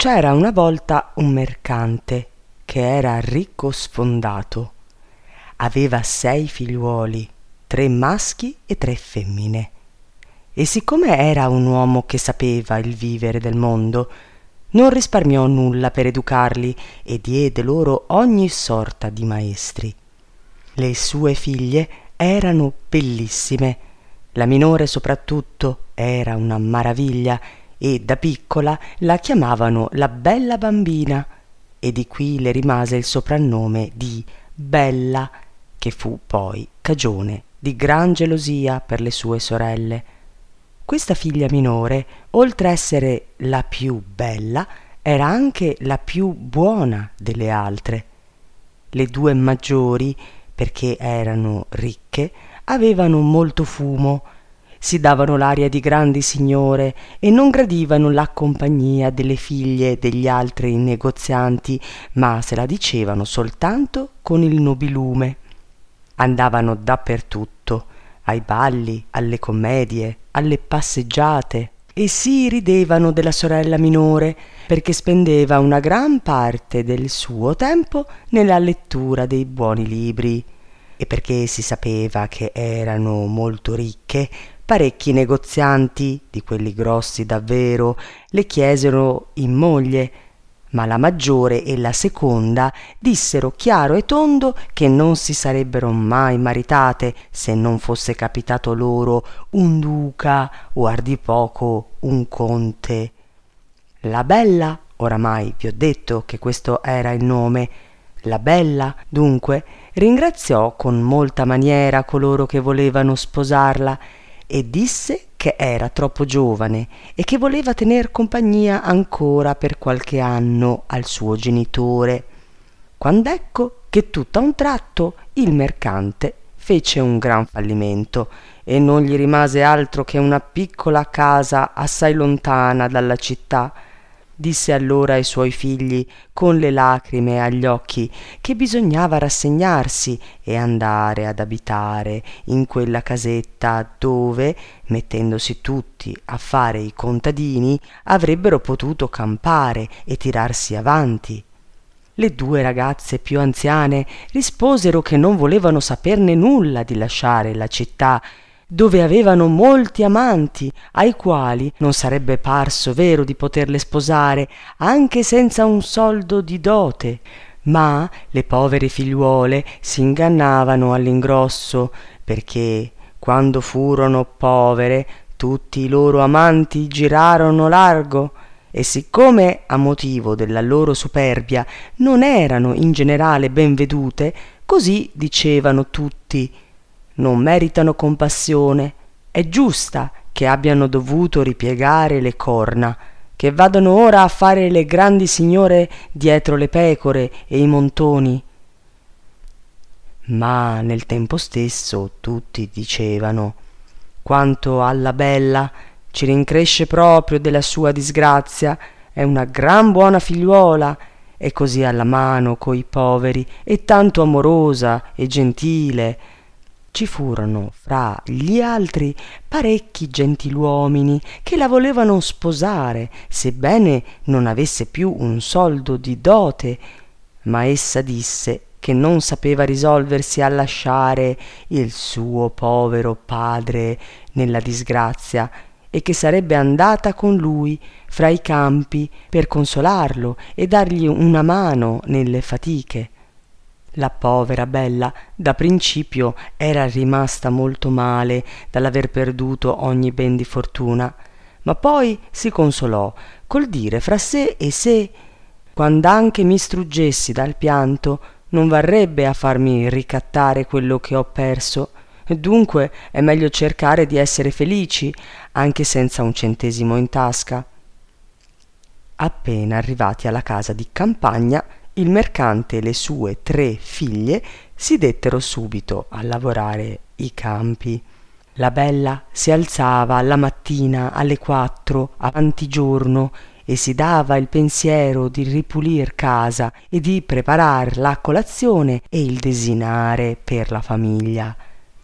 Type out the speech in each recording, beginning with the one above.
C'era una volta un mercante che era ricco sfondato. Aveva sei figliuoli, tre maschi e tre femmine. E siccome era un uomo che sapeva il vivere del mondo, non risparmiò nulla per educarli e diede loro ogni sorta di maestri. Le sue figlie erano bellissime, la minore soprattutto era una maraviglia e da piccola la chiamavano la bella bambina e di qui le rimase il soprannome di Bella, che fu poi cagione di gran gelosia per le sue sorelle. Questa figlia minore, oltre essere la più bella, era anche la più buona delle altre. Le due maggiori, perché erano ricche, avevano molto fumo, si davano l'aria di grandi signore e non gradivano la compagnia delle figlie degli altri negozianti, ma se la dicevano soltanto con il nobilume. Andavano dappertutto, ai balli, alle commedie, alle passeggiate, e si ridevano della sorella minore perché spendeva una gran parte del suo tempo nella lettura dei buoni libri e perché si sapeva che erano molto ricche parecchi negozianti, di quelli grossi davvero, le chiesero in moglie, ma la maggiore e la seconda dissero chiaro e tondo che non si sarebbero mai maritate se non fosse capitato loro un duca o ardi poco un conte. La bella, oramai vi ho detto che questo era il nome, la bella, dunque, ringraziò con molta maniera coloro che volevano sposarla e disse che era troppo giovane e che voleva tener compagnia ancora per qualche anno al suo genitore. Quand'ecco che tutt'a un tratto il mercante fece un gran fallimento e non gli rimase altro che una piccola casa assai lontana dalla città disse allora ai suoi figli con le lacrime agli occhi che bisognava rassegnarsi e andare ad abitare in quella casetta dove mettendosi tutti a fare i contadini avrebbero potuto campare e tirarsi avanti. Le due ragazze più anziane risposero che non volevano saperne nulla di lasciare la città dove avevano molti amanti, ai quali non sarebbe parso vero di poterle sposare, anche senza un soldo di dote. Ma le povere figliuole si ingannavano all'ingrosso, perché quando furono povere tutti i loro amanti girarono largo, e siccome a motivo della loro superbia non erano in generale ben vedute, così dicevano tutti non meritano compassione, è giusta che abbiano dovuto ripiegare le corna, che vadano ora a fare le grandi signore dietro le pecore e i montoni. Ma nel tempo stesso tutti dicevano quanto alla bella ci rincresce proprio della sua disgrazia, è una gran buona figliuola, è così alla mano coi poveri, e tanto amorosa e gentile, ci furono fra gli altri parecchi gentiluomini che la volevano sposare, sebbene non avesse più un soldo di dote, ma essa disse che non sapeva risolversi a lasciare il suo povero padre nella disgrazia e che sarebbe andata con lui fra i campi per consolarlo e dargli una mano nelle fatiche la povera bella da principio era rimasta molto male dall'aver perduto ogni ben di fortuna. Ma poi si consolò col dire fra sé e sé quand'anche mi struggessi dal pianto non varrebbe a farmi ricattare quello che ho perso. Dunque è meglio cercare di essere felici anche senza un centesimo in tasca. Appena arrivati alla casa di campagna il mercante e le sue tre figlie si dettero subito a lavorare i campi. La bella si alzava la mattina alle quattro avanti giorno e si dava il pensiero di ripulir casa e di preparar la colazione e il desinare per la famiglia.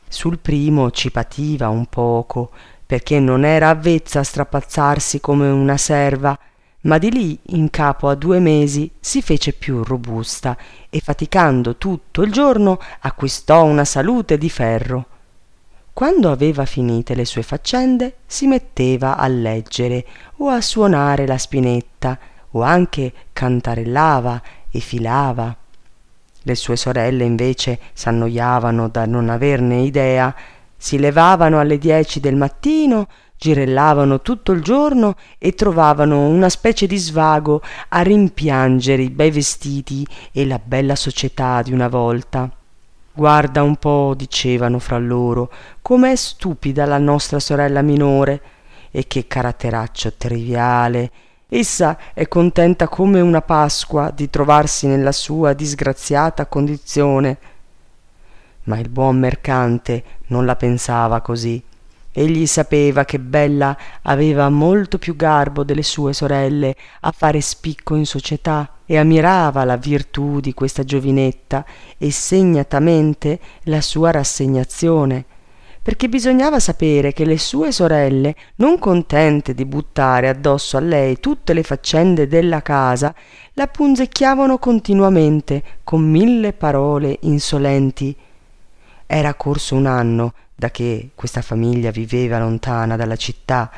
Sul primo ci pativa un poco, perché non era avvezza a strapazzarsi come una serva, ma di lì in capo a due mesi si fece più robusta e faticando tutto il giorno acquistò una salute di ferro. Quando aveva finite le sue faccende si metteva a leggere o a suonare la spinetta o anche cantarellava e filava. Le sue sorelle invece s'annoiavano da non averne idea. Si levavano alle dieci del mattino girellavano tutto il giorno e trovavano una specie di svago a rimpiangere i bei vestiti e la bella società di una volta. Guarda un po dicevano fra loro com'è stupida la nostra sorella minore e che caratteraccio triviale. Essa è contenta come una pasqua di trovarsi nella sua disgraziata condizione. Ma il buon mercante non la pensava così egli sapeva che bella aveva molto più garbo delle sue sorelle a fare spicco in società e ammirava la virtù di questa giovinetta e segnatamente la sua rassegnazione perché bisognava sapere che le sue sorelle, non contente di buttare addosso a lei tutte le faccende della casa, la punzecchiavano continuamente con mille parole insolenti. Era corso un anno da che questa famiglia viveva lontana dalla città,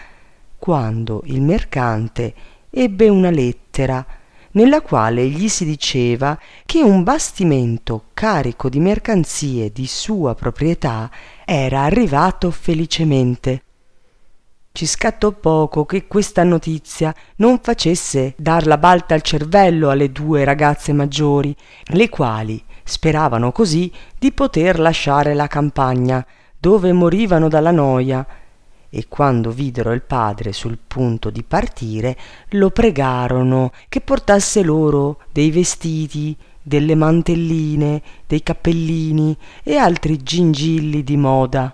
quando il mercante ebbe una lettera nella quale gli si diceva che un bastimento carico di mercanzie di sua proprietà era arrivato felicemente. Ci scattò poco che questa notizia non facesse dar la balta al cervello alle due ragazze maggiori, le quali speravano così di poter lasciare la campagna, dove morivano dalla noia, e quando videro il padre sul punto di partire lo pregarono che portasse loro dei vestiti delle mantelline dei cappellini e altri gingilli di moda.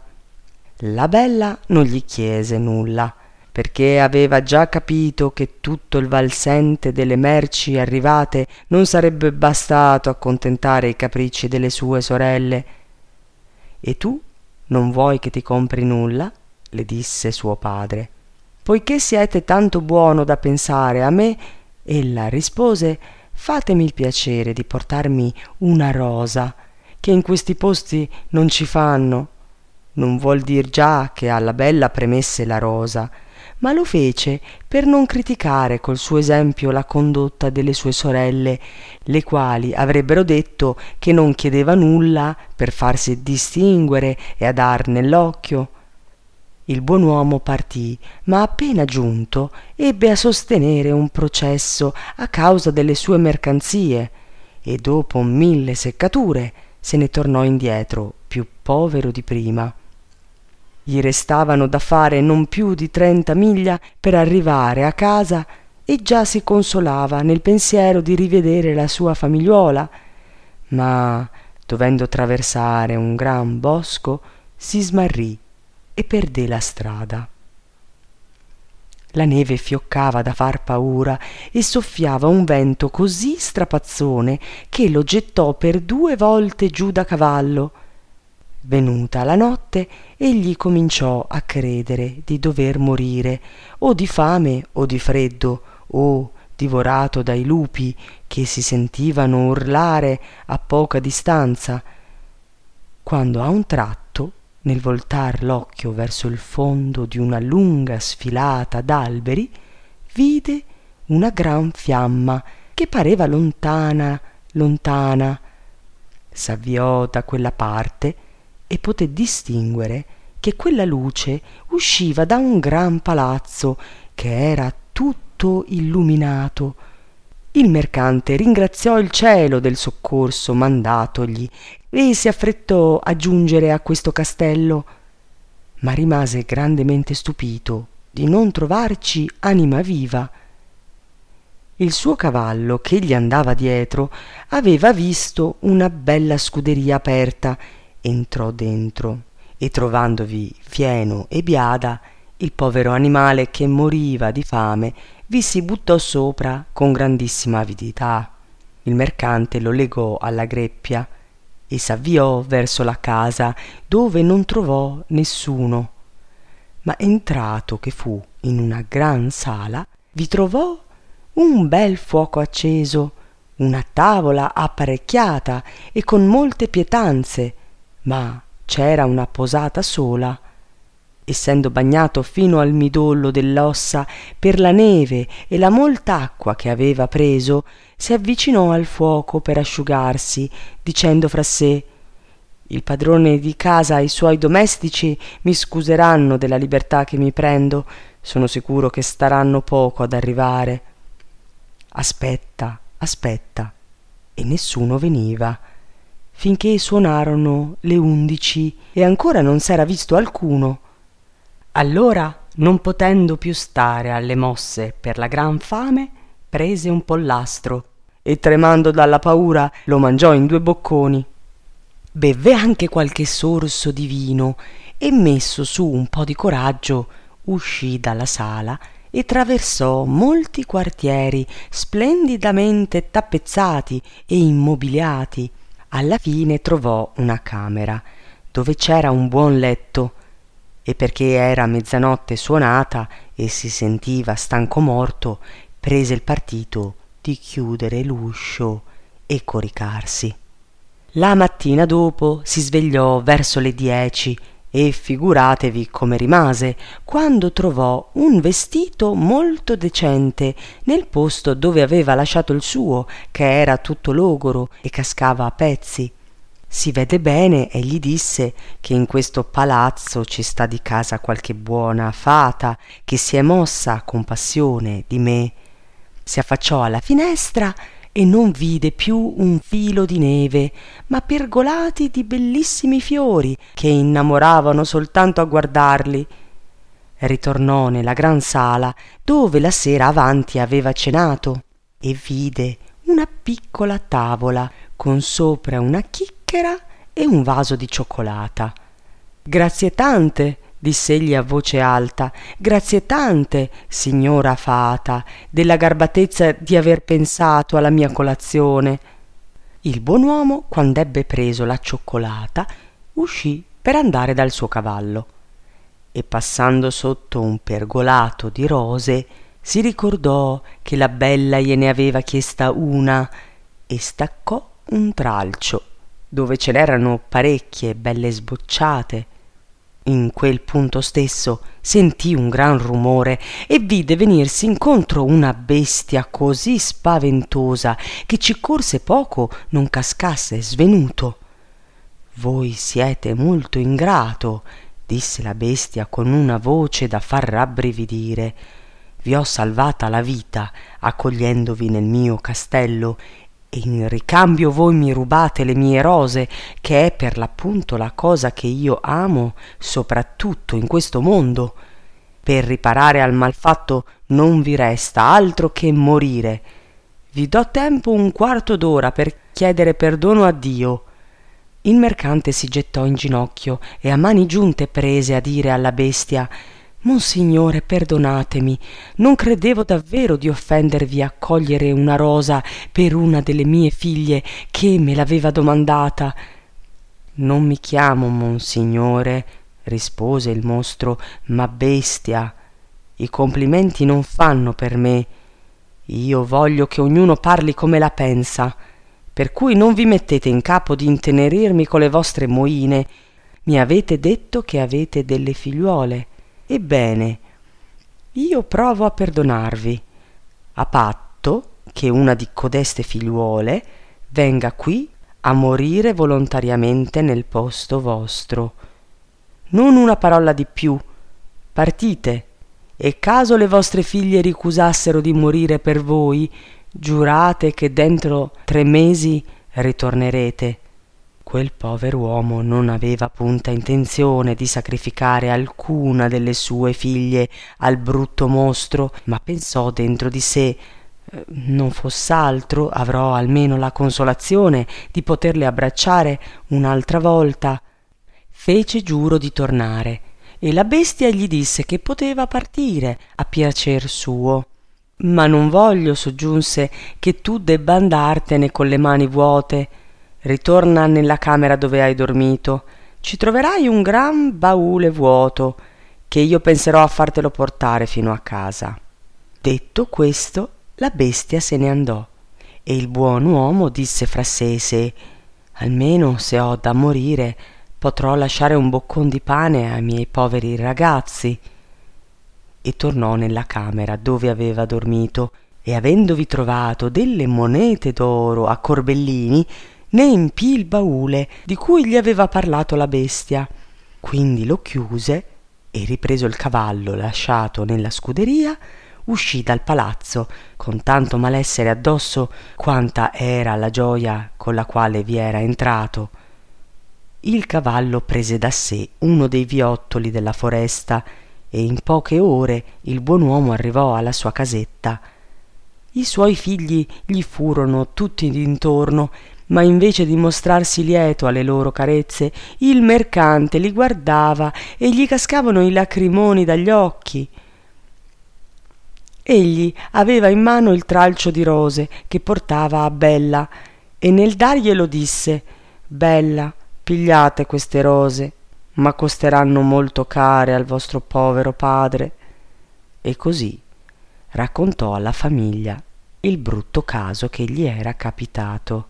La bella non gli chiese nulla perché aveva già capito che tutto il valsente delle merci arrivate non sarebbe bastato a contentare i capricci delle sue sorelle. E tu non vuoi che ti compri nulla? le disse suo padre. Poiché siete tanto buono da pensare a me ella rispose fatemi il piacere di portarmi una rosa che in questi posti non ci fanno. Non vuol dir già che alla bella premesse la rosa ma lo fece per non criticare col suo esempio la condotta delle sue sorelle le quali avrebbero detto che non chiedeva nulla per farsi distinguere e a dar nell'occhio. Il buon uomo partì ma appena giunto ebbe a sostenere un processo a causa delle sue mercanzie e dopo mille seccature se ne tornò indietro più povero di prima gli restavano da fare non più di trenta miglia per arrivare a casa e già si consolava nel pensiero di rivedere la sua famigliuola. Ma dovendo traversare un gran bosco si smarrì e perdé la strada. La neve fioccava da far paura e soffiava un vento così strapazzone che lo gettò per due volte giù da cavallo venuta la notte egli cominciò a credere di dover morire o di fame o di freddo o divorato dai lupi che si sentivano urlare a poca distanza. Quando a un tratto nel voltar l'occhio verso il fondo di una lunga sfilata d'alberi vide una gran fiamma che pareva lontana lontana. S'avviò da quella parte e poté distinguere che quella luce usciva da un gran palazzo che era tutto illuminato. Il mercante ringraziò il cielo del soccorso mandatogli e si affrettò a giungere a questo castello ma rimase grandemente stupito di non trovarci anima viva. Il suo cavallo che gli andava dietro aveva visto una bella scuderia aperta entrò dentro e trovandovi fieno e biada il povero animale che moriva di fame vi si buttò sopra con grandissima avidità. Il mercante lo legò alla greppia e s'avviò verso la casa dove non trovò nessuno. Ma entrato che fu in una gran sala vi trovò un bel fuoco acceso, una tavola apparecchiata e con molte pietanze, ma c'era una posata sola. Essendo bagnato fino al midollo dell'ossa per la neve e la molta acqua che aveva preso, si avvicinò al fuoco per asciugarsi, dicendo fra sé il padrone di casa e i suoi domestici mi scuseranno della libertà che mi prendo, sono sicuro che staranno poco ad arrivare. Aspetta, aspetta. E nessuno veniva, finché suonarono le undici e ancora non s'era visto alcuno. Allora, non potendo più stare alle mosse per la gran fame, prese un pollastro e tremando dalla paura lo mangiò in due bocconi. Bevve anche qualche sorso di vino e messo su un po di coraggio uscì dalla sala e traversò molti quartieri splendidamente tappezzati e immobiliati. Alla fine trovò una camera dove c'era un buon letto e perché era mezzanotte suonata e si sentiva stanco morto, prese il partito di chiudere l'uscio e coricarsi. La mattina dopo si svegliò verso le dieci e figuratevi come rimase quando trovò un vestito molto decente nel posto dove aveva lasciato il suo, che era tutto logoro e cascava a pezzi. Si vede bene, egli disse, che in questo palazzo ci sta di casa qualche buona fata che si è mossa a compassione di me. Si affacciò alla finestra e non vide più un filo di neve, ma pergolati di bellissimi fiori che innamoravano soltanto a guardarli. Ritornò nella gran sala dove la sera avanti aveva cenato e vide una piccola tavola con sopra una chicchera e un vaso di cioccolata. Grazie tante, diss'egli a voce alta, grazie tante, signora fata, della garbatezza di aver pensato alla mia colazione. Il buon uomo, quand'ebbe preso la cioccolata, uscì per andare dal suo cavallo. E passando sotto un pergolato di rose si ricordò che la bella gliene aveva chiesta una e staccò un tralcio dove ce n'erano parecchie belle sbocciate in quel punto stesso sentì un gran rumore e vide venirsi incontro una bestia così spaventosa che ci corse poco non cascasse svenuto. Voi siete molto ingrato, disse la bestia con una voce da far rabbrividire. Vi ho salvata la vita accogliendovi nel mio castello e in ricambio voi mi rubate le mie rose, che è per l'appunto la cosa che io amo soprattutto in questo mondo. Per riparare al malfatto non vi resta altro che morire. Vi do tempo un quarto d'ora per chiedere perdono a Dio. Il mercante si gettò in ginocchio e a mani giunte prese a dire alla bestia Monsignore, perdonatemi, non credevo davvero di offendervi a cogliere una rosa per una delle mie figlie che me l'aveva domandata. Non mi chiamo Monsignore, rispose il mostro, ma bestia. I complimenti non fanno per me. Io voglio che ognuno parli come la pensa, per cui non vi mettete in capo di intenerirmi con le vostre moine. Mi avete detto che avete delle figliuole Ebbene, io provo a perdonarvi, a patto che una di codeste figliuole venga qui a morire volontariamente nel posto vostro. Non una parola di più. Partite, e caso le vostre figlie ricusassero di morire per voi, giurate che dentro tre mesi ritornerete Quel pover'uomo non aveva punta intenzione di sacrificare alcuna delle sue figlie al brutto mostro, ma pensò dentro di sé eh, non foss'altro avrò almeno la consolazione di poterle abbracciare un'altra volta. Fece giuro di tornare e la bestia gli disse che poteva partire a piacer suo. Ma non voglio, soggiunse, che tu debba andartene con le mani vuote ritorna nella camera dove hai dormito. Ci troverai un gran baule vuoto che io penserò a fartelo portare fino a casa. Detto questo la bestia se ne andò. E il buon uomo disse fra sé e sé almeno se ho da morire potrò lasciare un boccon di pane ai miei poveri ragazzi. E tornò nella camera dove aveva dormito. E avendovi trovato delle monete d'oro a corbellini ne empì il baule di cui gli aveva parlato la bestia. Quindi lo chiuse e ripreso il cavallo lasciato nella scuderia uscì dal palazzo con tanto malessere addosso quanta era la gioia con la quale vi era entrato. Il cavallo prese da sé uno dei viottoli della foresta e in poche ore il buon uomo arrivò alla sua casetta. I suoi figli gli furono tutti d'intorno ma invece di mostrarsi lieto alle loro carezze il mercante li guardava e gli cascavano i lacrimoni dagli occhi. Egli aveva in mano il tralcio di rose che portava a bella e nel darglielo disse bella pigliate queste rose ma costeranno molto care al vostro povero padre e così raccontò alla famiglia il brutto caso che gli era capitato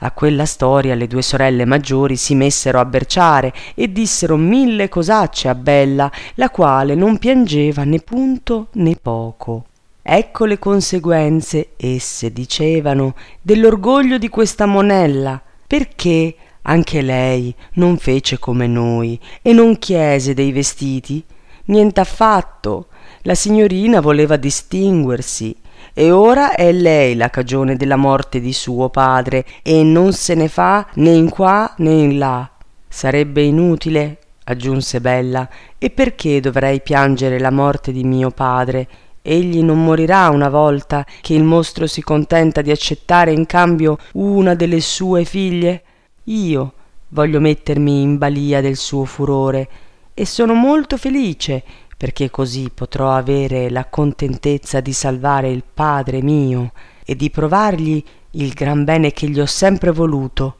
a quella storia le due sorelle maggiori si messero a berciare e dissero mille cosacce a bella la quale non piangeva né punto né poco. Ecco le conseguenze esse dicevano dell'orgoglio di questa monella perché anche lei non fece come noi e non chiese dei vestiti nient'affatto. La signorina voleva distinguersi e ora è lei la cagione della morte di suo padre e non se ne fa né in qua né in là. Sarebbe inutile aggiunse bella. E perché dovrei piangere la morte di mio padre? Egli non morirà una volta che il mostro si contenta di accettare in cambio una delle sue figlie? Io voglio mettermi in balia del suo furore e sono molto felice perché così potrò avere la contentezza di salvare il padre mio e di provargli il gran bene che gli ho sempre voluto.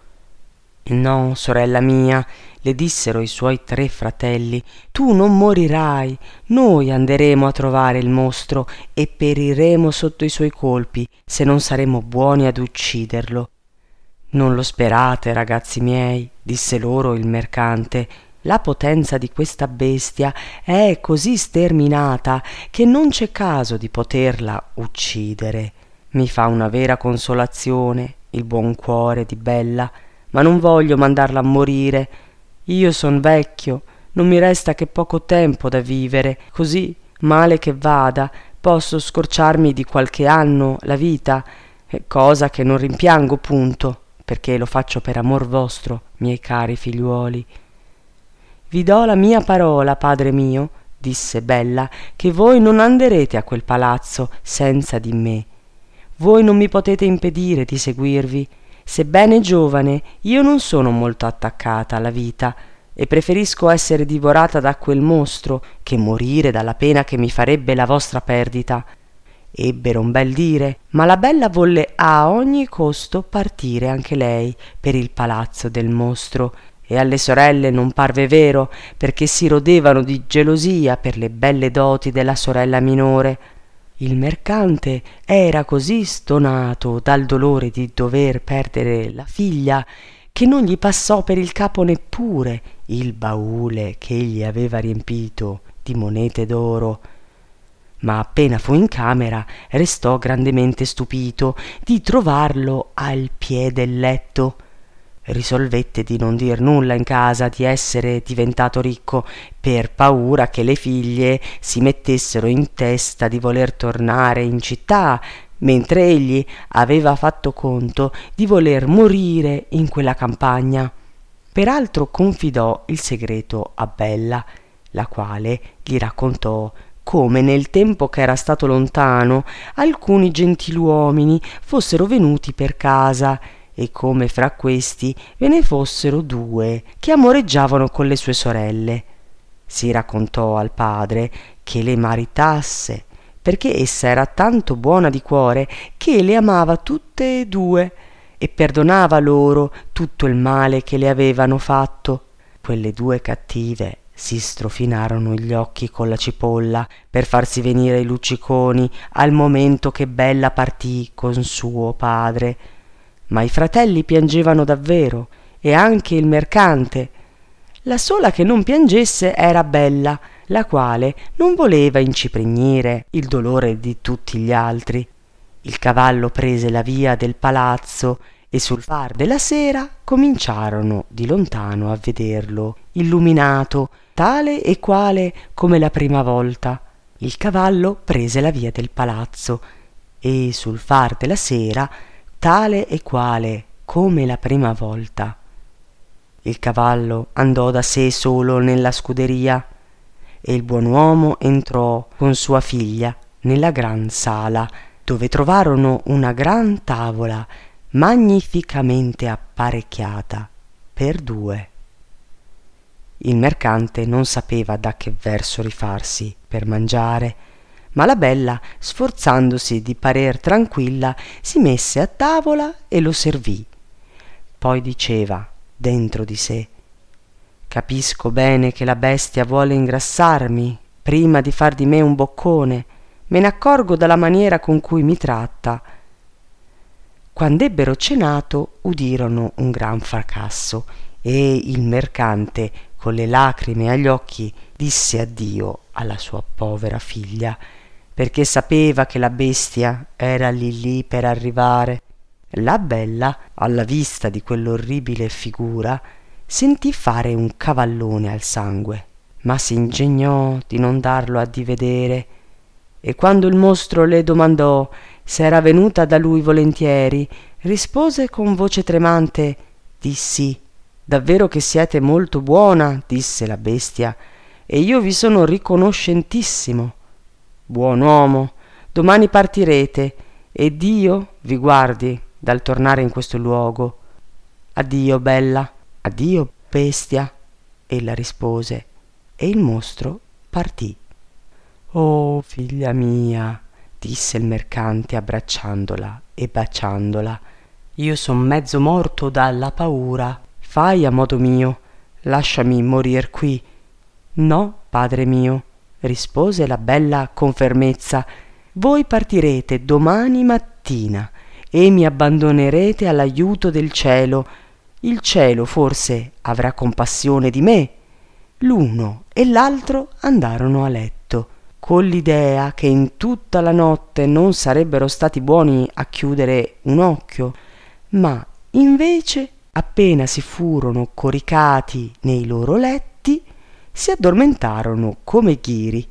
No sorella mia le dissero i suoi tre fratelli tu non morirai noi anderemo a trovare il mostro e periremo sotto i suoi colpi se non saremo buoni ad ucciderlo. Non lo sperate ragazzi miei disse loro il mercante la potenza di questa bestia è così sterminata che non c'è caso di poterla uccidere. Mi fa una vera consolazione il buon cuore di bella ma non voglio mandarla a morire. Io son vecchio non mi resta che poco tempo da vivere così male che vada posso scorciarmi di qualche anno la vita cosa che non rimpiango punto perché lo faccio per amor vostro miei cari figliuoli vi do la mia parola padre mio disse bella che voi non anderete a quel palazzo senza di me. Voi non mi potete impedire di seguirvi. Sebbene giovane io non sono molto attaccata alla vita e preferisco essere divorata da quel mostro che morire dalla pena che mi farebbe la vostra perdita. Ebbero un bel dire ma la bella volle a ogni costo partire anche lei per il palazzo del mostro e alle sorelle non parve vero perché si rodevano di gelosia per le belle doti della sorella minore. Il mercante era così stonato dal dolore di dover perdere la figlia che non gli passò per il capo neppure il baule che egli aveva riempito di monete d'oro. Ma appena fu in camera restò grandemente stupito di trovarlo al piè del letto risolvette di non dir nulla in casa di essere diventato ricco per paura che le figlie si mettessero in testa di voler tornare in città mentre egli aveva fatto conto di voler morire in quella campagna. Peraltro confidò il segreto a bella la quale gli raccontò come nel tempo che era stato lontano alcuni gentiluomini fossero venuti per casa e come fra questi ve ne fossero due che amoreggiavano con le sue sorelle si raccontò al padre che le maritasse perché essa era tanto buona di cuore che le amava tutte e due e perdonava loro tutto il male che le avevano fatto quelle due cattive si strofinarono gli occhi con la cipolla per farsi venire i lucciconi al momento che Bella partì con suo padre. Ma i fratelli piangevano davvero, e anche il mercante. La sola che non piangesse era Bella, la quale non voleva inciprignire il dolore di tutti gli altri. Il cavallo prese la via del palazzo e sul far della sera cominciarono di lontano a vederlo, illuminato, tale e quale come la prima volta. Il cavallo prese la via del palazzo e sul far della sera, tale e quale come la prima volta. Il cavallo andò da sé solo nella scuderia e il buon uomo entrò con sua figlia nella gran sala, dove trovarono una gran tavola magnificamente apparecchiata per due. Il mercante non sapeva da che verso rifarsi per mangiare, ma la bella, sforzandosi di parer tranquilla, si messe a tavola e lo servì. Poi diceva, dentro di sé, Capisco bene che la bestia vuole ingrassarmi prima di far di me un boccone, me ne accorgo dalla maniera con cui mi tratta quand'ebbero cenato udirono un gran fracasso e il mercante con le lacrime agli occhi disse addio alla sua povera figlia perché sapeva che la bestia era lì lì per arrivare. La bella alla vista di quell'orribile figura sentì fare un cavallone al sangue ma si ingegnò di non darlo a divedere. E quando il mostro le domandò se era venuta da lui volentieri rispose con voce tremante di sì davvero che siete molto buona disse la bestia e io vi sono riconoscentissimo buon uomo domani partirete e dio vi guardi dal tornare in questo luogo. Addio bella addio bestia ella rispose e il mostro partì. Oh figlia mia disse il mercante abbracciandola e baciandola io son mezzo morto dalla paura. Fai a modo mio lasciami morir qui. No padre mio rispose la bella con fermezza. Voi partirete domani mattina e mi abbandonerete all'aiuto del cielo. Il cielo forse avrà compassione di me. L'uno e l'altro andarono a letto. Con l'idea che in tutta la notte non sarebbero stati buoni a chiudere un occhio, ma invece appena si furono coricati nei loro letti, si addormentarono come ghiri.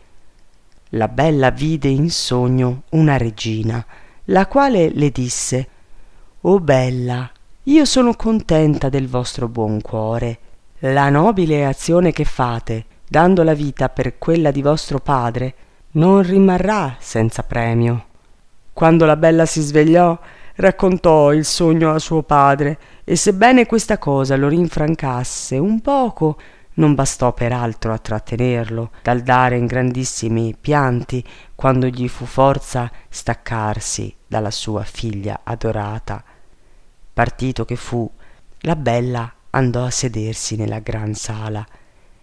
La bella vide in sogno una regina, la quale le disse O bella, io sono contenta del vostro buon cuore. La nobile azione che fate dando la vita per quella di vostro padre, non rimarrà senza premio. Quando la bella si svegliò, raccontò il sogno a suo padre, e sebbene questa cosa lo rinfrancasse un poco, non bastò peraltro a trattenerlo dal dare in grandissimi pianti quando gli fu forza staccarsi dalla sua figlia adorata. Partito che fu, la bella andò a sedersi nella gran sala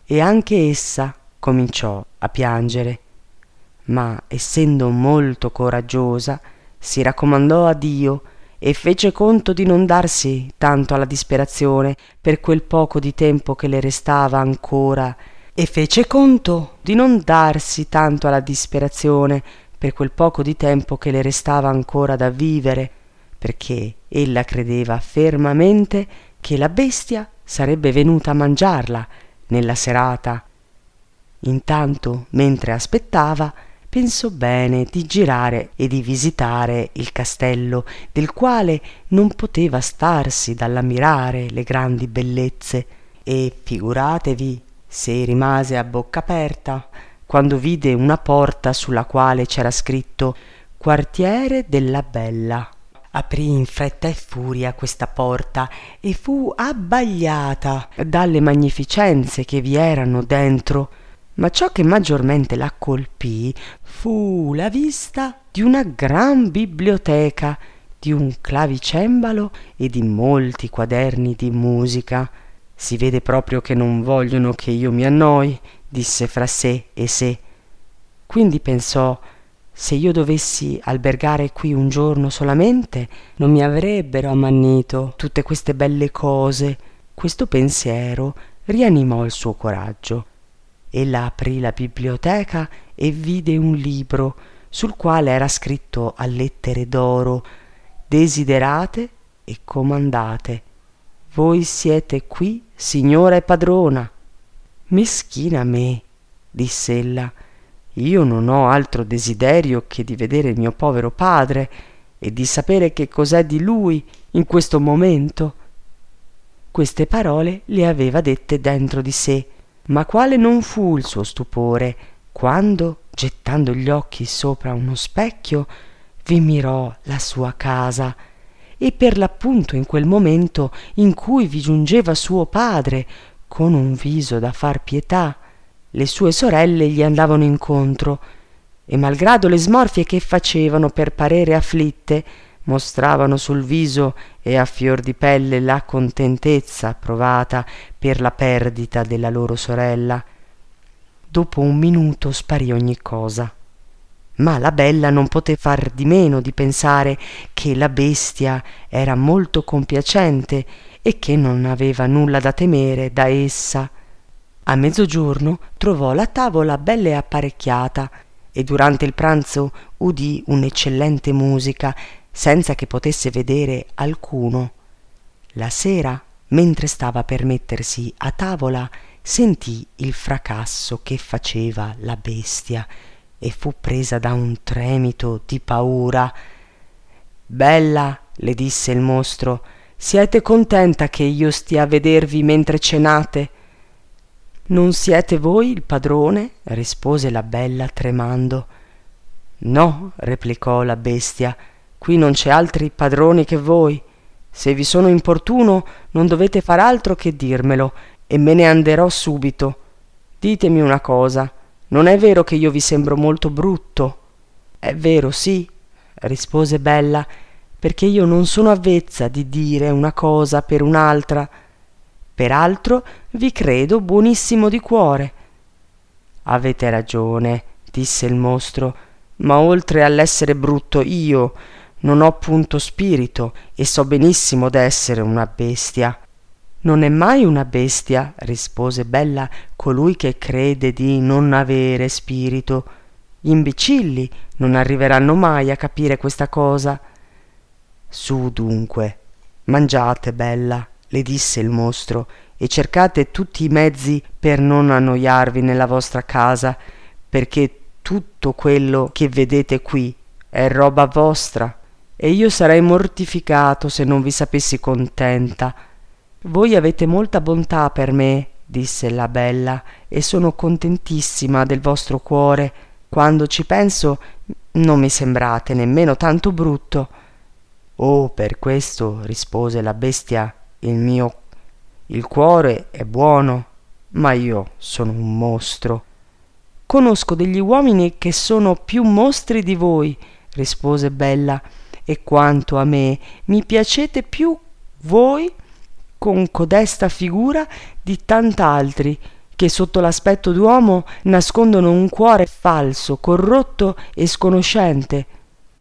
e anche essa cominciò a piangere ma essendo molto coraggiosa si raccomandò a dio e fece conto di non darsi tanto alla disperazione per quel poco di tempo che le restava ancora e fece conto di non darsi tanto alla disperazione per quel poco di tempo che le restava ancora da vivere perché ella credeva fermamente che la bestia sarebbe venuta a mangiarla nella serata. Intanto, mentre aspettava, pensò bene di girare e di visitare il castello, del quale non poteva starsi dall'ammirare le grandi bellezze, e figuratevi se rimase a bocca aperta quando vide una porta sulla quale c'era scritto Quartiere della Bella aprì in fretta e furia questa porta e fu abbagliata dalle magnificenze che vi erano dentro ma ciò che maggiormente la colpì fu la vista di una gran biblioteca di un clavicembalo e di molti quaderni di musica Si vede proprio che non vogliono che io mi annoi, disse fra sé e sé. Quindi pensò se io dovessi albergare qui un giorno solamente, non mi avrebbero ammannito tutte queste belle cose. Questo pensiero rianimò il suo coraggio. Ella aprì la biblioteca e vide un libro sul quale era scritto a lettere d'oro Desiderate e comandate. Voi siete qui, signora e padrona. Meschina me, diss'ella, io non ho altro desiderio che di vedere mio povero padre e di sapere che cos'è di lui in questo momento. Queste parole le aveva dette dentro di sé, ma quale non fu il suo stupore quando, gettando gli occhi sopra uno specchio, vi mirò la sua casa. E per l'appunto in quel momento in cui vi giungeva suo padre con un viso da far pietà le sue sorelle gli andavano incontro. E malgrado le smorfie che facevano per parere afflitte mostravano sul viso e a fior di pelle la contentezza provata per la perdita della loro sorella. Dopo un minuto sparì ogni cosa. Ma la bella non poté far di meno di pensare che la bestia era molto compiacente e che non aveva nulla da temere da essa. A mezzogiorno trovò la tavola bella apparecchiata e durante il pranzo udì un'eccellente musica senza che potesse vedere alcuno. La sera, mentre stava per mettersi a tavola, sentì il fracasso che faceva la bestia e fu presa da un tremito di paura. Bella, le disse il mostro, siete contenta che io stia a vedervi mentre cenate? Non siete voi il padrone? rispose la bella tremando. No, replicò la bestia, qui non c'è altri padroni che voi. Se vi sono importuno, non dovete far altro che dirmelo, e me ne anderò subito. Ditemi una cosa, non è vero che io vi sembro molto brutto? È vero, sì, rispose Bella, perché io non sono avvezza di dire una cosa per un'altra Peraltro vi credo buonissimo di cuore. Avete ragione, disse il mostro, ma oltre all'essere brutto io non ho punto spirito e so benissimo d'essere una bestia. Non è mai una bestia, rispose Bella, colui che crede di non avere spirito. Gli imbecilli non arriveranno mai a capire questa cosa. Su dunque, mangiate, Bella, le disse il mostro, e cercate tutti i mezzi per non annoiarvi nella vostra casa, perché tutto quello che vedete qui è roba vostra, e io sarei mortificato se non vi sapessi contenta. Voi avete molta bontà per me, disse la bella, e sono contentissima del vostro cuore. Quando ci penso non mi sembrate nemmeno tanto brutto. Oh, per questo, rispose la bestia il mio il cuore è buono, ma io sono un mostro. Conosco degli uomini che sono più mostri di voi, rispose Bella, e quanto a me mi piacete più voi con codesta figura di tant'altri che sotto l'aspetto d'uomo nascondono un cuore falso, corrotto e sconoscente.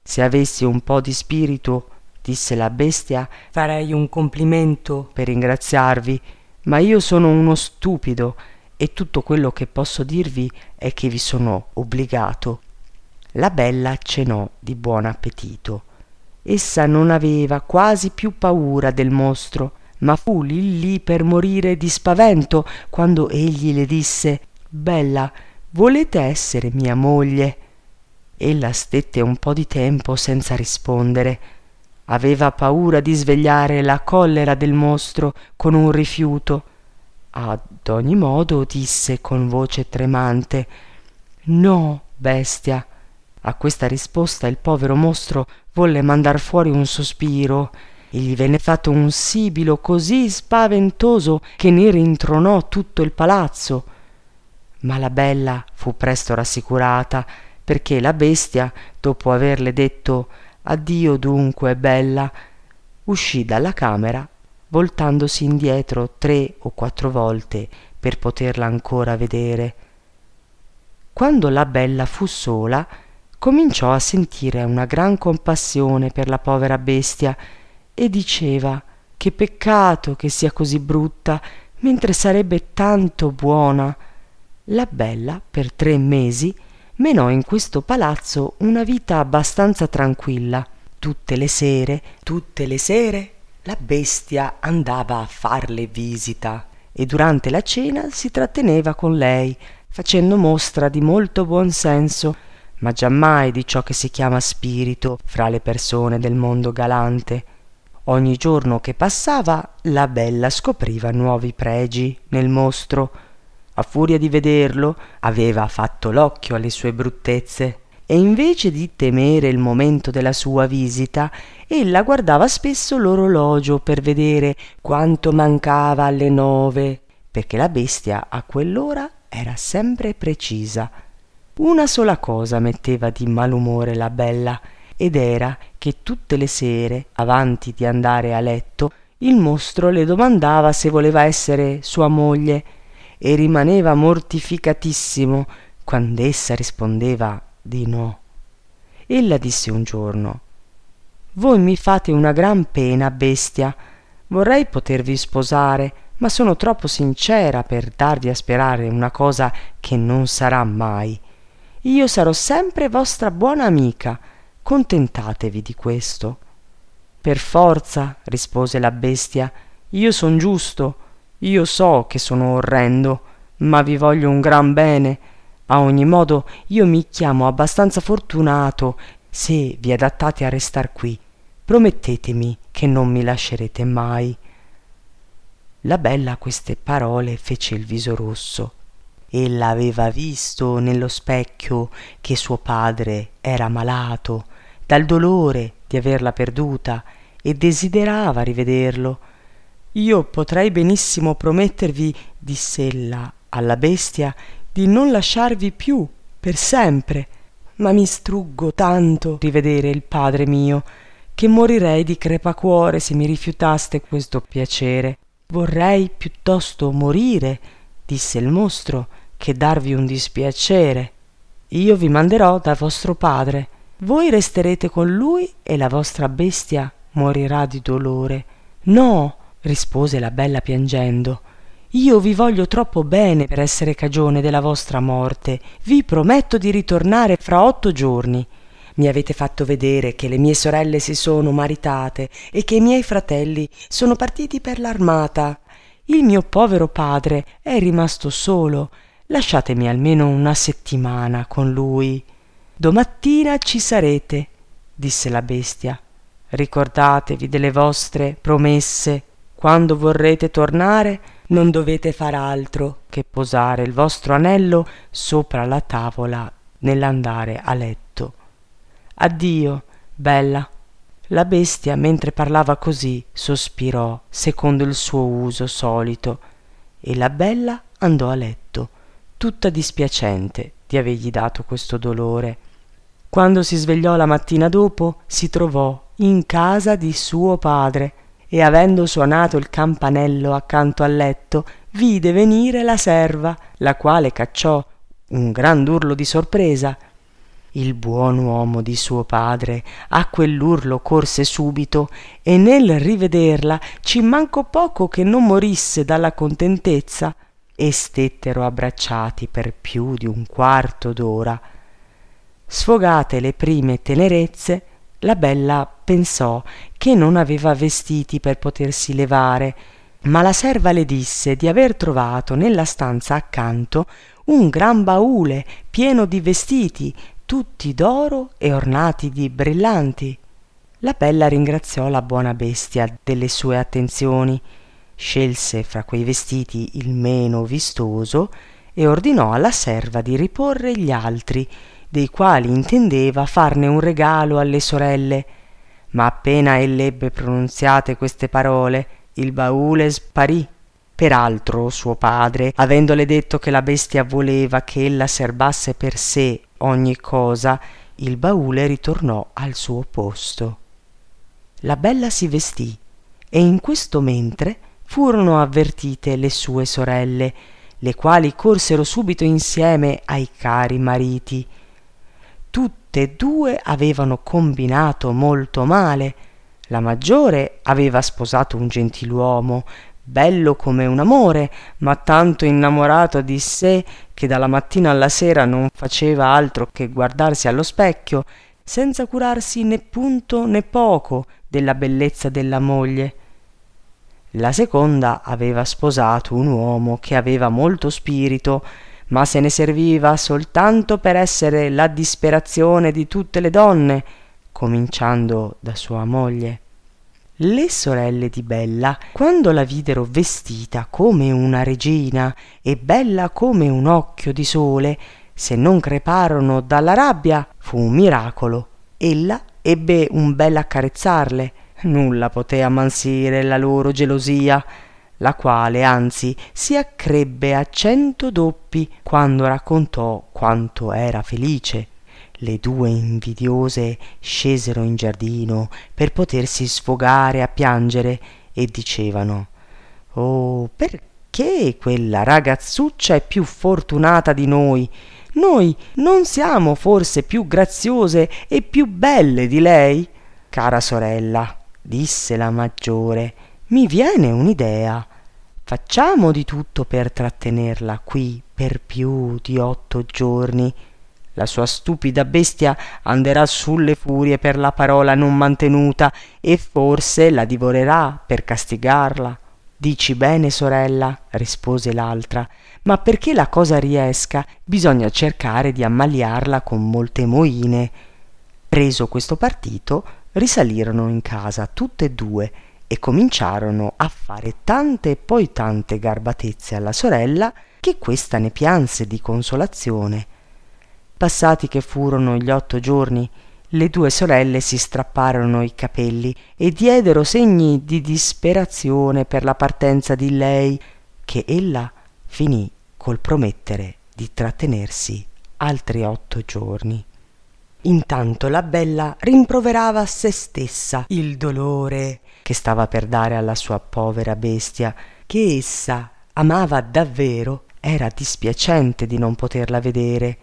Se avessi un po' di spirito disse la bestia, farei un complimento per ringraziarvi, ma io sono uno stupido e tutto quello che posso dirvi è che vi sono obbligato. La bella cenò di buon appetito. Essa non aveva quasi più paura del mostro, ma fu lì lì per morire di spavento quando egli le disse Bella, volete essere mia moglie? Ella stette un po di tempo senza rispondere Aveva paura di svegliare la collera del mostro con un rifiuto. Ad ogni modo disse con voce tremante No, bestia. A questa risposta il povero mostro volle mandar fuori un sospiro e gli venne fatto un sibilo così spaventoso che ne rintronò tutto il palazzo. Ma la bella fu presto rassicurata perché la bestia, dopo averle detto addio dunque bella uscì dalla camera voltandosi indietro tre o quattro volte per poterla ancora vedere. Quando la bella fu sola, cominciò a sentire una gran compassione per la povera bestia e diceva che peccato che sia così brutta mentre sarebbe tanto buona. La bella per tre mesi menò in questo palazzo una vita abbastanza tranquilla. Tutte le sere, tutte le sere, la bestia andava a farle visita e durante la cena si tratteneva con lei, facendo mostra di molto buon senso, ma giammai di ciò che si chiama spirito fra le persone del mondo galante. Ogni giorno che passava, la bella scopriva nuovi pregi nel mostro. A furia di vederlo, aveva fatto l'occhio alle sue bruttezze e invece di temere il momento della sua visita, ella guardava spesso l'orologio per vedere quanto mancava alle nove, perché la bestia a quell'ora era sempre precisa. Una sola cosa metteva di malumore la bella, ed era che tutte le sere, avanti di andare a letto, il mostro le domandava se voleva essere sua moglie, e rimaneva mortificatissimo quando essa rispondeva di no. Ella disse un giorno Voi mi fate una gran pena, bestia. Vorrei potervi sposare, ma sono troppo sincera per darvi a sperare una cosa che non sarà mai. Io sarò sempre vostra buona amica. Contentatevi di questo. Per forza, rispose la bestia, io son giusto, io so che sono orrendo, ma vi voglio un gran bene a ogni modo io mi chiamo abbastanza fortunato se vi adattate a restar qui. Promettetemi che non mi lascerete mai. La bella a queste parole fece il viso rosso. Ella aveva visto nello specchio che suo padre era malato dal dolore di averla perduta e desiderava rivederlo. Io potrei benissimo promettervi, diss'ella alla bestia, di non lasciarvi più per sempre, ma mi struggo tanto di vedere il padre mio, che morirei di crepacuore se mi rifiutaste questo piacere. Vorrei piuttosto morire, disse il mostro, che darvi un dispiacere. Io vi manderò da vostro padre. Voi resterete con lui e la vostra bestia morirà di dolore. No, rispose la bella piangendo. Io vi voglio troppo bene per essere cagione della vostra morte. Vi prometto di ritornare fra otto giorni. Mi avete fatto vedere che le mie sorelle si sono maritate e che i miei fratelli sono partiti per l'armata. Il mio povero padre è rimasto solo. Lasciatemi almeno una settimana con lui. Domattina ci sarete, disse la bestia. Ricordatevi delle vostre promesse. Quando vorrete tornare, non dovete far altro che posare il vostro anello sopra la tavola nell'andare a letto. Addio, bella. La bestia, mentre parlava così, sospirò secondo il suo uso solito, e la bella andò a letto, tutta dispiacente di avergli dato questo dolore. Quando si svegliò la mattina dopo, si trovò in casa di suo padre, e avendo suonato il campanello accanto al letto vide venire la serva la quale cacciò un gran urlo di sorpresa il buon uomo di suo padre a quell'urlo corse subito e nel rivederla ci mancò poco che non morisse dalla contentezza e stettero abbracciati per più di un quarto d'ora. Sfogate le prime tenerezze la bella pensò che non aveva vestiti per potersi levare ma la serva le disse di aver trovato nella stanza accanto un gran baule pieno di vestiti tutti d'oro e ornati di brillanti. La bella ringraziò la buona bestia delle sue attenzioni scelse fra quei vestiti il meno vistoso e ordinò alla serva di riporre gli altri dei quali intendeva farne un regalo alle sorelle. Ma appena ella ebbe pronunziate queste parole il baule sparì. Peraltro suo padre avendole detto che la bestia voleva che ella serbasse per sé ogni cosa il baule ritornò al suo posto. La bella si vestì e in questo mentre furono avvertite le sue sorelle, le quali corsero subito insieme ai cari mariti. Tutte e due avevano combinato molto male. La maggiore aveva sposato un gentiluomo, bello come un amore, ma tanto innamorato di sé che dalla mattina alla sera non faceva altro che guardarsi allo specchio, senza curarsi né punto né poco della bellezza della moglie. La seconda aveva sposato un uomo che aveva molto spirito, ma se ne serviva soltanto per essere la disperazione di tutte le donne, cominciando da sua moglie. Le sorelle di Bella, quando la videro vestita come una regina e bella come un occhio di sole, se non creparono dalla rabbia, fu un miracolo. Ella ebbe un bel accarezzarle, nulla poté ammansire la loro gelosia, la quale anzi si accrebbe a cento doppi quando raccontò quanto era felice. Le due invidiose scesero in giardino per potersi sfogare a piangere e dicevano Oh, perché quella ragazzuccia è più fortunata di noi? Noi non siamo forse più graziose e più belle di lei? Cara sorella, disse la maggiore, mi viene un'idea. Facciamo di tutto per trattenerla qui per più di otto giorni. La sua stupida bestia anderà sulle furie per la parola non mantenuta e forse la divorerà per castigarla. Dici bene, sorella, rispose l'altra, ma perché la cosa riesca bisogna cercare di ammaliarla con molte moine. Preso questo partito, risalirono in casa tutte e due e cominciarono a fare tante e poi tante garbatezze alla sorella che questa ne pianse di consolazione. Passati che furono gli otto giorni, le due sorelle si strapparono i capelli e diedero segni di disperazione per la partenza di lei, che ella finì col promettere di trattenersi altri otto giorni. Intanto la bella rimproverava a se stessa il dolore che stava per dare alla sua povera bestia, che essa amava davvero. Era dispiacente di non poterla vedere.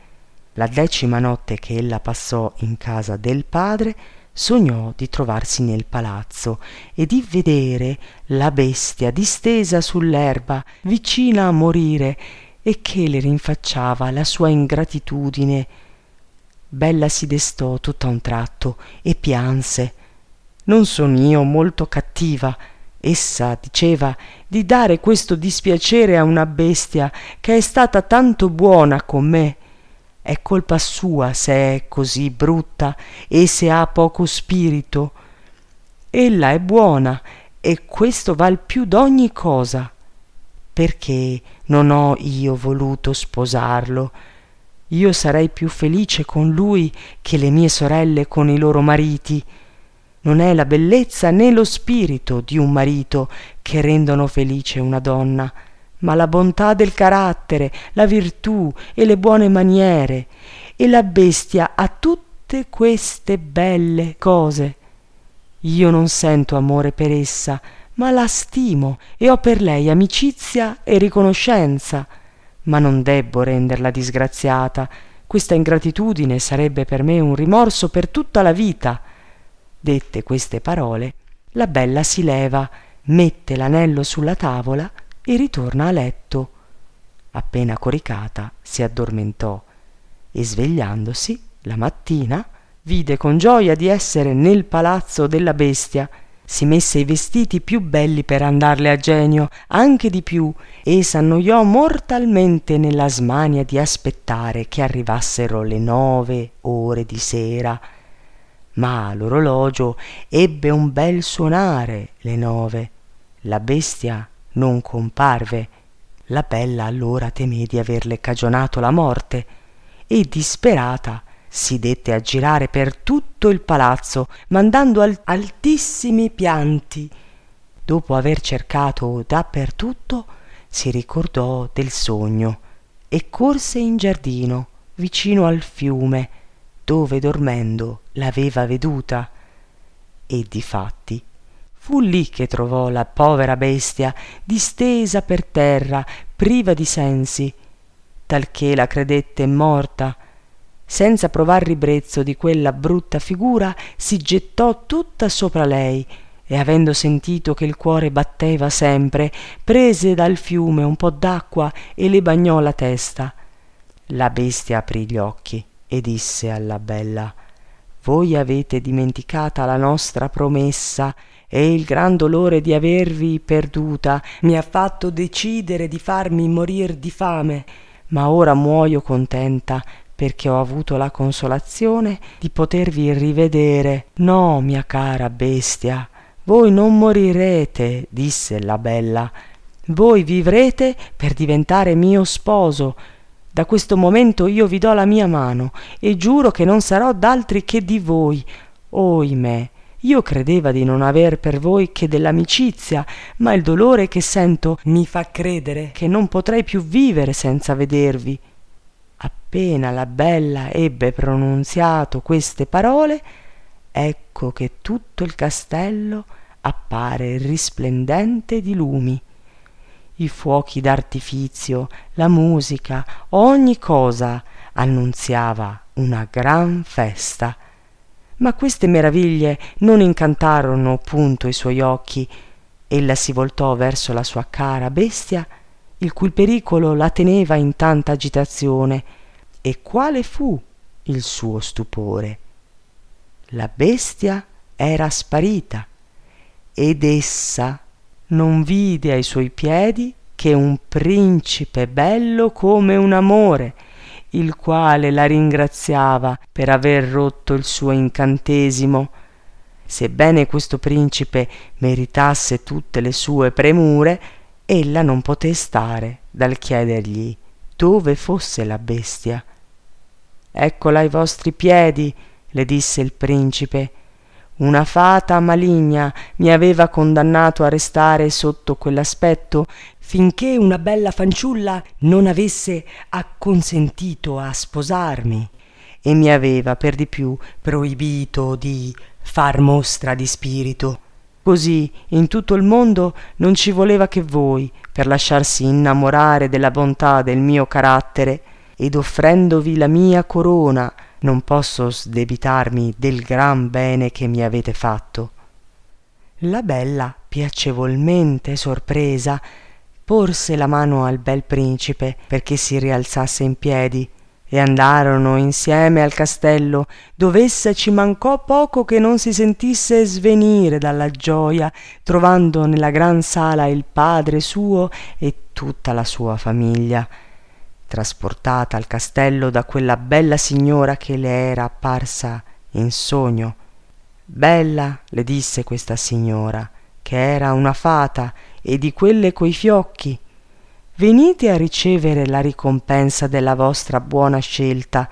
La decima notte che ella passò in casa del padre, sognò di trovarsi nel palazzo e di vedere la bestia distesa sull'erba, vicina a morire, e che le rinfacciava la sua ingratitudine Bella si destò tutto a un tratto e pianse. Non son io molto cattiva, essa diceva, di dare questo dispiacere a una bestia che è stata tanto buona con me. È colpa sua se è così brutta e se ha poco spirito. Ella è buona e questo val più d'ogni cosa. Perché non ho io voluto sposarlo? Io sarei più felice con lui che le mie sorelle con i loro mariti. Non è la bellezza né lo spirito di un marito che rendono felice una donna, ma la bontà del carattere, la virtù e le buone maniere. E la bestia ha tutte queste belle cose. Io non sento amore per essa, ma la stimo e ho per lei amicizia e riconoscenza ma non debbo renderla disgraziata. Questa ingratitudine sarebbe per me un rimorso per tutta la vita. Dette queste parole, la bella si leva, mette l'anello sulla tavola e ritorna a letto. Appena coricata si addormentò e svegliandosi la mattina vide con gioia di essere nel palazzo della bestia si messe i vestiti più belli per andarle a genio, anche di più, e s'annoiò mortalmente nella smania di aspettare che arrivassero le nove ore di sera. Ma l'orologio ebbe un bel suonare le nove. La bestia non comparve. La bella allora temé di averle cagionato la morte e disperata si dette a girare per tutto il palazzo, mandando al- altissimi pianti. Dopo aver cercato dappertutto, si ricordò del sogno e corse in giardino, vicino al fiume, dove dormendo l'aveva veduta. E difatti fu lì che trovò la povera bestia distesa per terra priva di sensi talché la credette morta senza provar ribrezzo di quella brutta figura si gettò tutta sopra lei e avendo sentito che il cuore batteva sempre prese dal fiume un po d'acqua e le bagnò la testa. La bestia aprì gli occhi e disse alla bella voi avete dimenticata la nostra promessa e il gran dolore di avervi perduta mi ha fatto decidere di farmi morir di fame ma ora muojo contenta perché ho avuto la consolazione di potervi rivedere. No mia cara bestia voi non morirete disse la bella. Voi vivrete per diventare mio sposo. Da questo momento io vi do la mia mano e giuro che non sarò d'altri che di voi. Oimè io credeva di non aver per voi che dell'amicizia ma il dolore che sento mi fa credere che non potrei più vivere senza vedervi appena la bella ebbe pronunziato queste parole ecco che tutto il castello appare risplendente di lumi. I fuochi d'artifizio la musica ogni cosa annunziava una gran festa. Ma queste meraviglie non incantarono punto i suoi occhi. Ella si voltò verso la sua cara bestia il cui pericolo la teneva in tanta agitazione e quale fu il suo stupore? La bestia era sparita ed essa non vide ai suoi piedi che un principe bello come un amore il quale la ringraziava per aver rotto il suo incantesimo. Sebbene questo principe meritasse tutte le sue premure ella non poté stare dal chiedergli dove fosse la bestia eccola ai vostri piedi le disse il principe. Una fata maligna mi aveva condannato a restare sotto quell'aspetto finché una bella fanciulla non avesse acconsentito a sposarmi e mi aveva per di più proibito di far mostra di spirito. Così in tutto il mondo non ci voleva che voi per lasciarsi innamorare della bontà del mio carattere ed offrendovi la mia corona non posso sdebitarmi del gran bene che mi avete fatto. La bella piacevolmente sorpresa porse la mano al bel principe perché si rialzasse in piedi e andarono insieme al castello dov'essa ci mancò poco che non si sentisse svenire dalla gioia trovando nella gran sala il padre suo e tutta la sua famiglia trasportata al castello da quella bella signora che le era apparsa in sogno. Bella le disse questa signora che era una fata e di quelle coi fiocchi. Venite a ricevere la ricompensa della vostra buona scelta.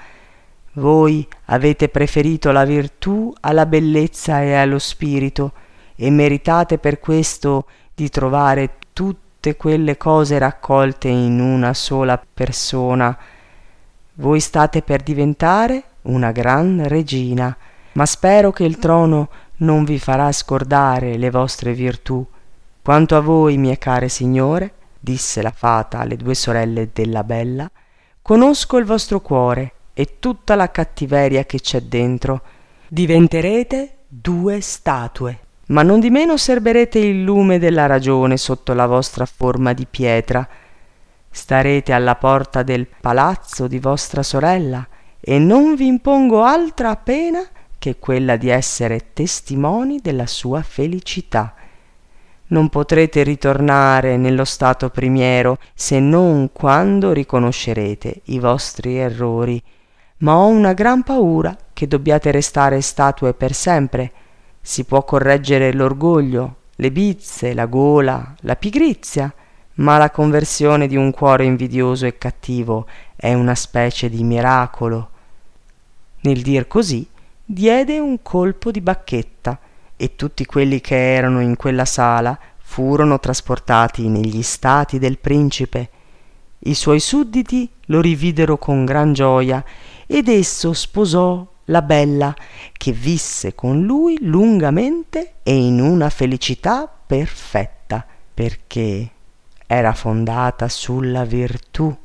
Voi avete preferito la virtù alla bellezza e allo spirito e meritate per questo di trovare tutti tutte quelle cose raccolte in una sola persona. Voi state per diventare una gran regina, ma spero che il trono non vi farà scordare le vostre virtù. Quanto a voi, mie care signore, disse la fata alle due sorelle della bella, conosco il vostro cuore e tutta la cattiveria che c'è dentro. Diventerete due statue ma non di meno osserverete il lume della ragione sotto la vostra forma di pietra. Starete alla porta del palazzo di vostra sorella e non vi impongo altra pena che quella di essere testimoni della sua felicità. Non potrete ritornare nello stato primiero se non quando riconoscerete i vostri errori. Ma ho una gran paura che dobbiate restare statue per sempre si può correggere l'orgoglio le bizze la gola la pigrizia ma la conversione di un cuore invidioso e cattivo è una specie di miracolo. Nel dir così diede un colpo di bacchetta e tutti quelli che erano in quella sala furono trasportati negli stati del principe. I suoi sudditi lo rividero con gran gioia ed esso sposò la bella che visse con lui lungamente e in una felicità perfetta perché era fondata sulla virtù